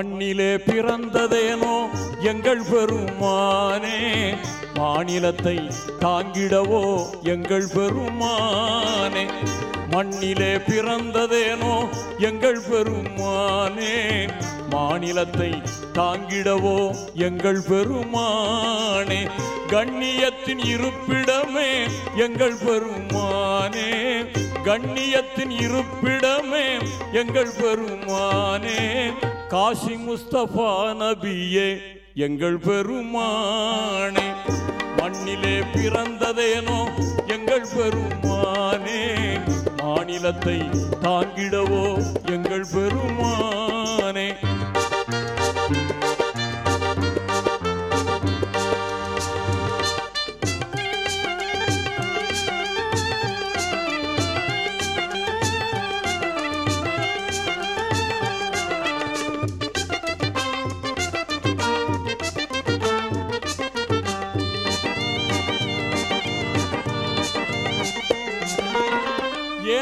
மண்ணிலே பிறந்ததேனோ எங்கள் பெருமானே? மாநிலத்தை தாங்கிடவோ எங்கள் பெருமானே? மண்ணிலே பிறந்ததேனோ எங்கள் பெருமானே? மாநிலத்தை தாங்கிடவோ எங்கள் பெருமானே? கண்ணியத்தின் இருப்பிடமே எங்கள் பெருமானே? கண்ணியத்தின் இருப்பிடமே எங்கள் பெருமானே? காசி முஸ்தபா நபியே எங்கள் பெருமானே. மண்ணிலே பிறந்ததேனோ எங்கள் பெருமானே. மாநிலத்தை தாங்கிடவோ எங்கள் பெருமானே.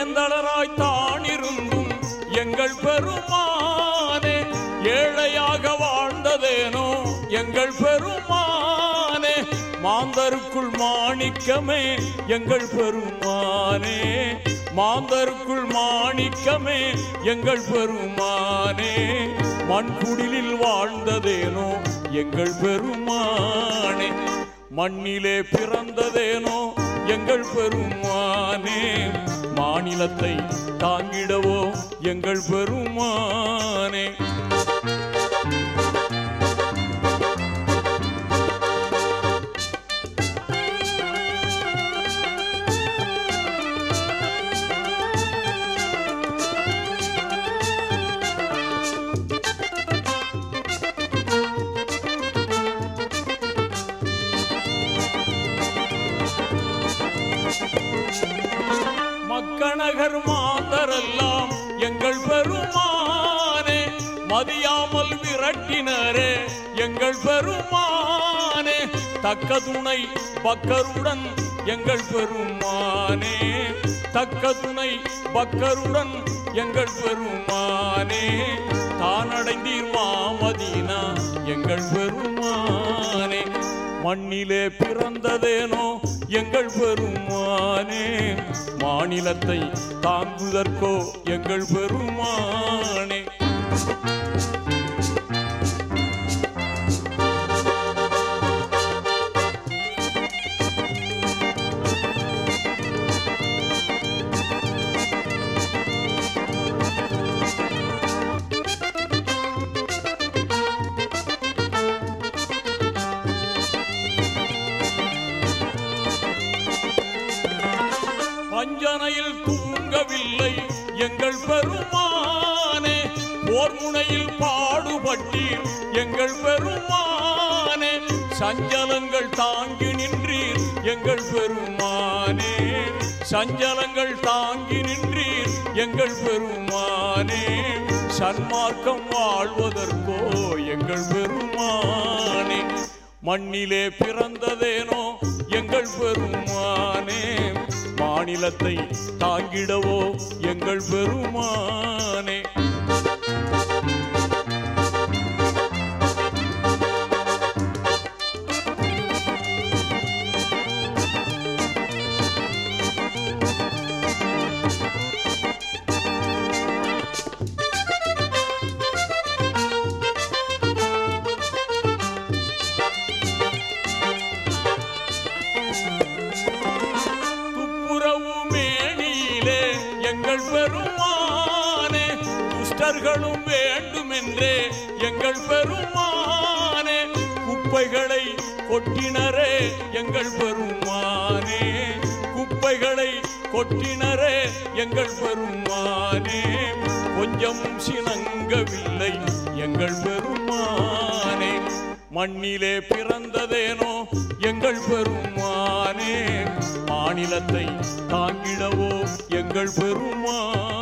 ஏந்தளராய் தானிருந்தும் எங்கள் பெருமானே ஏழையாக வாழ்ந்ததேனோ எங்கள் பெருமானே மாந்தருக்குள் மாணிக்கமே எங்கள் பெருமானே மாந்தருக்குள் மாணிக்கமே எங்கள் பெருமானே மண்குடிலில் வாழ்ந்ததேனோ எங்கள் பெருமானே மண்ணிலே பிறந்ததேனோ எங்கள் பெருமானே. மாநிலத்தை தாங்கிடவோ எங்கள் பெருமானே Thank you. மக்கநகர் மாதரெல்லாம் எங்கள் பெருமானே மதியாமல் விரட்டினரே எங்கள் பெருமானே. தக்க துணை பக்கருடன் எங்கள் பெருமானே. தக்க துணை பக்கருடன் எங்கள் பெருமானே. தானடைந்தீர் மாமதினா எங்கள் பெருமானே. மண்ணிலே பிறந்ததேனோ எங்கள் பெருமானே மாநிலத்தை தாங்குதற்கோ எங்கள் பெருமானே. பெருமானே போர் முனையில் பாடுபட்டீர் எங்கள் பெருமானே. சஞ்சலங்கள் தாங்கி நின்றீர் எங்கள் பெருமானே. சஞ்சலங்கள் தாங்கி நின்றீர் எங்கள் பெருமானே. சன்மார்க்கம் வாழ்வதற்கோ எங்கள் பெருமானே. மண்ணிலே பிறந்ததேனோ எங்கள் பெருமானே. மாநிலத்தை தாங்கிடவோ எங்கள் பெருமானே. துஷ்டர்களும் வேண்டுமென்றே எங்கள் பெருமானே குப்பைகளை கொட்டினரே எங்கள் பெருமானே குப்பைகளை கொட்டினரே எங்கள் பெருமானே. கொஞ்சம் சினங்கவில்லை எங்கள் பெருமானே மண்ணிலே பிறந்ததேனோ எங்கள் பெருமானே. மாநிலத்தை தாங்கிடவோ எங்கள் பெருமானே.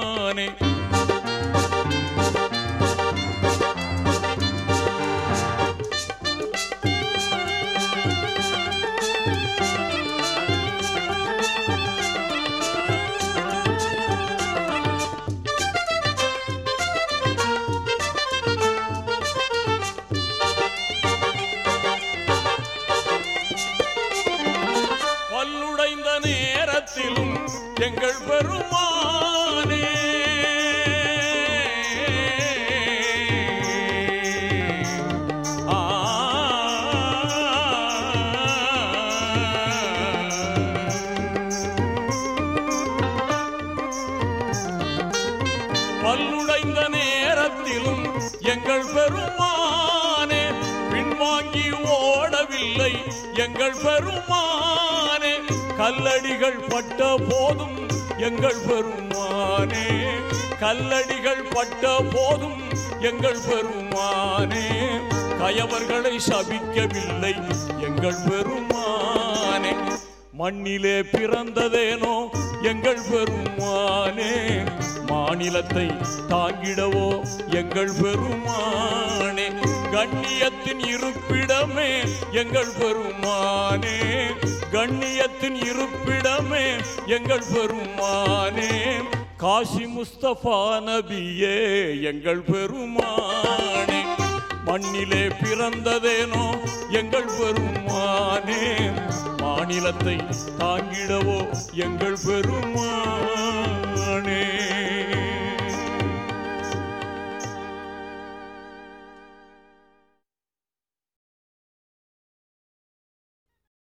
நேரத்திலும் எங்கள் பெருமானே. பல்லுடைந்த நேரத்திலும் எங்கள் பெருமானே. பின்வாங்கி ஓடவில்லை எங்கள் பெருமானே. கல்லடிகள் பட்ட போதும் எங்கள் பெருமானே. கல்லடிகள் பட்ட போதும் எங்கள் பெருமானே. கயவர்களை சபிக்கவில்லை எங்கள் பெருமானே. மண்ணிலே பிறந்ததேனோ எங்கள் பெருமானே. மாநிலத்தை தாங்கிடவோ எங்கள் பெருமானே. கண்ணியத்தின் இருப்பிடமே எங்கள் பெருமானே. கண்ணியத்தின் இருப்பிடமே எங்கள் பெருமானே. காசி முஸ்தபா நபியே எங்கள் பெருமானே. மண்ணிலே பிறந்ததேனோ எங்கள் பெருமானே. மாநிலத்தை தாங்கிடவோ எங்கள் பெருமானே.